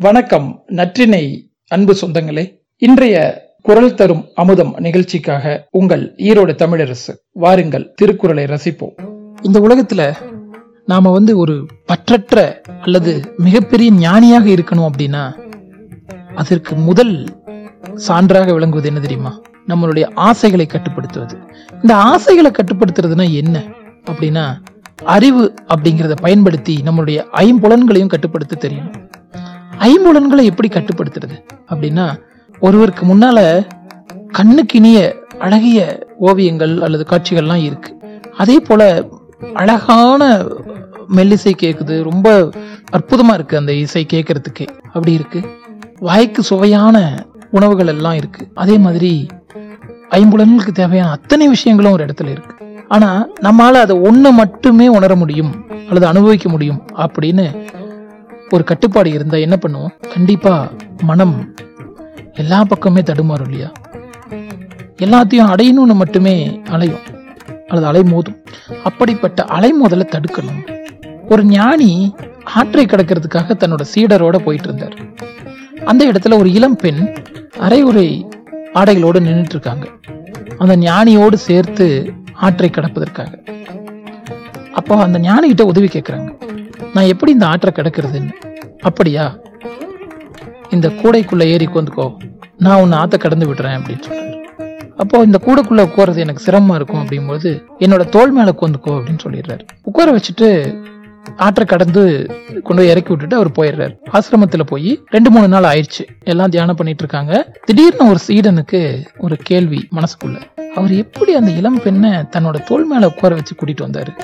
வணக்கம் நற்றினை அன்பு சொந்தங்களே. இன்றைய குரல் தரும் அமுதம் நிகழ்ச்சிக்காக உங்கள் ஈரோடு தமிழரசு வாருங்கள் திருக்குறளை ரசிப்போம். இந்த உலகத்துல நாம வந்து ஒரு பற்றற்ற அல்லது மிகப்பெரிய ஞானியாக இருக்கணும் அப்படின்னா அதற்கு முதல் சான்றாக விளங்குவது என்ன தெரியுமா? நம்மளுடைய ஆசைகளை கட்டுப்படுத்துவது. இந்த ஆசைகளை கட்டுப்படுத்துறதுனா என்ன? அப்படின்னா அறிவு அப்படிங்கிறத பயன்படுத்தி நம்மளுடைய ஐம்புலன்களையும் கட்டுப்படுத்த தெரியும். ஐம்புலன்களை எப்படி கட்டுப்படுத்துறது? அப்படின்னா ஒருவருக்கு முன்னால கண்ணுக்கினிய அழகிய ஓவியங்கள் அல்லது காட்சிகள்லாம் இருக்கு. அதே போல அழகான மெல்லிசை கேக்குது ரொம்ப அற்புதமா இருக்கு அந்த இசை கேட்கறதுக்கு அப்படி இருக்கு. வாய்க்கு சுவையான உணவுகள் எல்லாம் இருக்கு. அதே மாதிரி ஐம்புலன்களுக்கு தேவையான அத்தனை விஷயங்களும் ஒரு இடத்துல இருக்கு. ஆனா நம்மால அதை ஒண்ணு மட்டுமே உணர முடியும் அல்லது அனுபவிக்க முடியும் அப்படின்னு ஒரு கட்டுப்பாடு இருந்தா என்ன பண்ணுவோம்? கண்டிப்பா மனம் எல்லா பக்கமே தடுமாறும் இல்லையா? எல்லாத்தையும் அடையணும்னு மட்டுமே அலையும். அல்லது அலை மோதும் அப்படிப்பட்ட அலைமோதலை தடுக்கணும். ஒரு ஞானி ஆற்றை கடக்கிறதுக்காக தன்னோட சீடரோட போயிட்டு இருந்தார். அந்த இடத்துல ஒரு இளம் பெண் அரையுறை ஆடைகளோடு நின்றுட்டு இருக்காங்க. அந்த ஞானியோடு சேர்த்து ஆற்றை கடப்பதற்காக. அப்போ அந்த ஞானிகிட்ட உதவி கேட்கிறாங்க நான் எப்படி இந்த ஆற்றை கிடக்கிறதுன்னு? அப்படியா? இந்த கூடைக்குள்ள ஏறி உட்காந்துக்கோ நான் உன்னை ஆற்ற கடந்து விடுறேன் அப்படின்னு சொல்கிறார் அப்போ இந்த கூடைக்குள்ள உட்கார்றது எனக்கு சிரமமா இருக்கும் அப்படிங்கும்போது என்னோட தோல் மேல உட்காந்துக்கோ அப்படின்னு சொல்லிடுறாரு. உட்கார வச்சுட்டு ஆற்றை கடந்து கொண்டு போய் இறக்கி விட்டுட்டு அவர் போயிடுறாரு. ஆசிரமத்துல போய் ரெண்டு மூணு நாள் ஆயிடுச்சு. எல்லாம் தியானம் பண்ணிட்டு இருக்காங்க திடீர்னு ஒரு சீடனுக்கு ஒரு கேள்வி மனசுக்குள்ள. அவர் எப்படி அந்த இளம் பெண்ணை தன்னோட தோல் மேல உட்கார வச்சு கூட்டிட்டு வந்தாரு?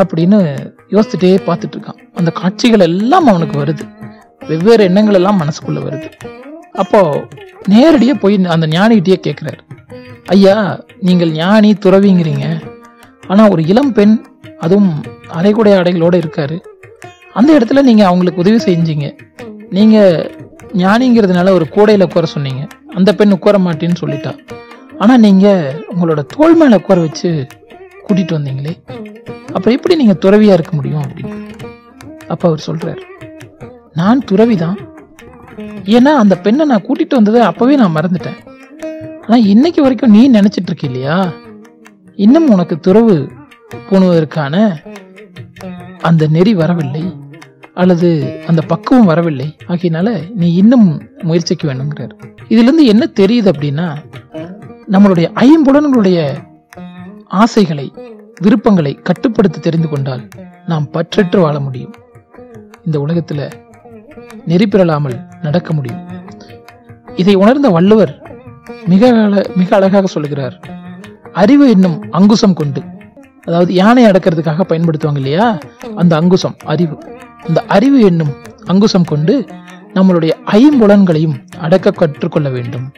அப்படின்னு யோசிச்சுட்டே பார்த்துட்டு இருக்கான் அந்த காட்சிகள் எல்லாம் அவனுக்கு வருது. வெவ்வேறு எண்ணங்கள் எல்லாம் மனசுக்குள்ள வருது. அப்போ நேரடியாக போய் அந்த ஞானிகிட்டே கேட்குறாரு ஐயா நீங்கள் ஞானி துறவிங்கிறீங்க. ஆனால் ஒரு இளம் பெண் அதுவும் அரைகுடை ஆடைகளோட இருக்காரு. அந்த இடத்துல நீங்கள் அவங்களுக்கு உதவி செஞ்சீங்க. நீங்கள் ஞானிங்கிறதுனால ஒரு கூடையில் உட்கார சொன்னீங்க. அந்த பெண் உட்கார மாட்டேன்னு சொல்லிட்டா. ஆனால் நீங்கள் உங்களோட தோல் மேலே உட்கார வச்சு கூட்டிட்டு வந்தீங்களே. அப்புறம் எப்படி நீங்கள் துறவியா இருக்க முடியும் அப்படின்னு? அப்போ அவர் சொல்றாரு நான் துறவிதான். ஏன்னா அந்த பெண்ணை நான் கூட்டிட்டு வந்ததை அப்போவே நான் மறந்துட்டேன். ஆனால் இன்னைக்கு வரைக்கும் நீ நினச்சிட்டு இருக்க இல்லையா? இன்னும் உனக்கு துறவு போணுவதற்கான அந்த நெறி வரவில்லை அல்லது அந்த பக்குவம் வரவில்லை. ஆகையினால நீ இன்னும் முயற்சிக்க வேணுங்கிறார் இதுல இருந்து என்ன தெரியுது அப்படின்னா நம்மளுடைய ஐம்புலன்களுடைய ஆசைகளை விருப்பங்களை கட்டுப்படுத்த தெரிந்து கொண்டால் நாம் பற்றற்று வாழ முடியும். இந்த உலகத்துல நெறி நடக்க முடியும். இதை உணர்ந்த வள்ளுவர் மிக மிக அழகாக சொல்லுகிறார். அறிவு என்னும் அங்குசம் கொண்டு. அதாவது யானை அடக்கிறதுக்காக பயன்படுத்துவாங்க இல்லையா? அந்த அங்குசம் அறிவு. அந்த அறிவு என்னும் அங்குசம் கொண்டு நம்மளுடைய ஐம்புலன்களையும் அடக்க கற்றுக்கொள்ள வேண்டும்.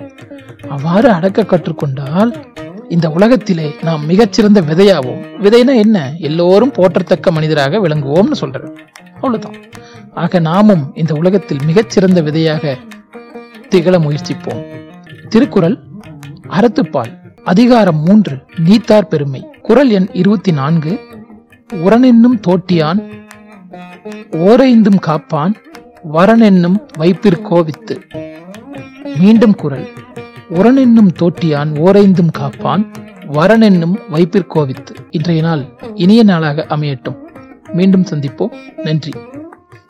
அவ்வாறு அடக்க கற்றுக்கொண்டால் இந்த உலகத்திலே நாம் மிகச்சிறந்த விதையாவோம். விதைனா என்ன? எல்லோரும் போற்றத்தக்க மனிதராக விளங்குவோம்னு சொல்றாரு அவ்வளவுதான். ஆக நாமும் இந்த உலகத்தில் மிகச்சிறந்த விதையாக திகழ முயற்சிப்போம். திருக்குறள் அறத்துப்பால் அதிகாரம் மூன்று நீத்தார் பெருமை. குறள் எண் இருபத்தி நான்கு உரனென்னும் தோட்டியான் ஓரைந்தும் காப்பான் வரனென்னும் வைப்பிற்கோவித்து மீண்டும் குறள். உரனென்னும் தோட்டியான் ஓரைந்தும் காப்பான் வரனென்னும் வைப்பிற்கோவித்து இன்றைய நாள் இனிய நாளாக அமையட்டும். மீண்டும் சந்திப்போம். நன்றி.